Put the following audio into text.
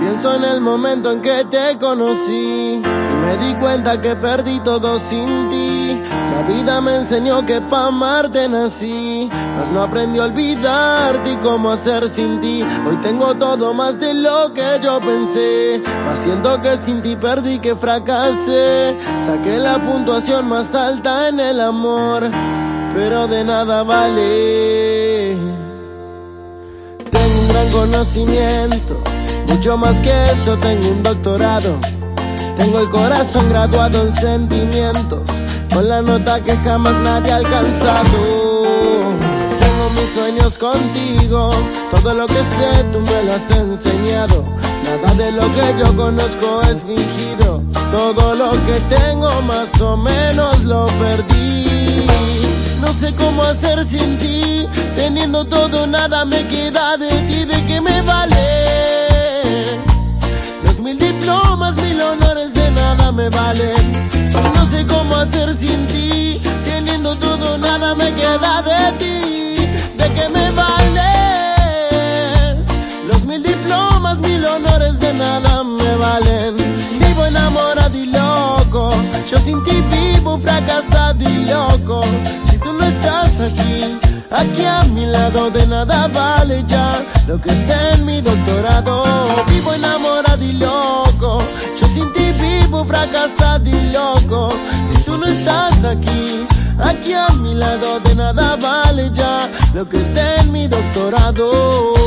pienso en el momento en que te conocí y me di cuenta que perdí todo sin ti. La vida me enseñó que pa' amarte nací, mas no aprendí a olvidarte y cómo hacer sin ti. Hoy tengo todo más de lo que yo pensé, mas siento que sin ti perdí que fracasé. Saqué la puntuación más alta en el amor, pero de nada vale. Tengo un gran conocimiento mucho más que eso, tengo un doctorado. Tengo el corazón graduado en sentimientos, con la nota que jamás nadie ha alcanzado. Tengo mis sueños contigo, todo lo que sé tú me lo has enseñado. Nada de lo que yo conozco es fingido, todo lo que tengo más o menos lo perdí. No sé cómo hacer sin ti, teniendo todo nada me queda de ti, de qué me de ti. ¿De qué me vale? Los mil diplomas, mil honores de nada me valen. Vivo enamorado y loco, yo sin ti vivo fracasado y loco. Si tú no estás aquí, aquí a mi lado de nada vale ya lo que está en mi doctorado. Vivo enamorado y loco, yo sin ti vivo fracasado y loco. Si tú no estás aquí a mi lado de nada vale ya lo que está en mi doctorado.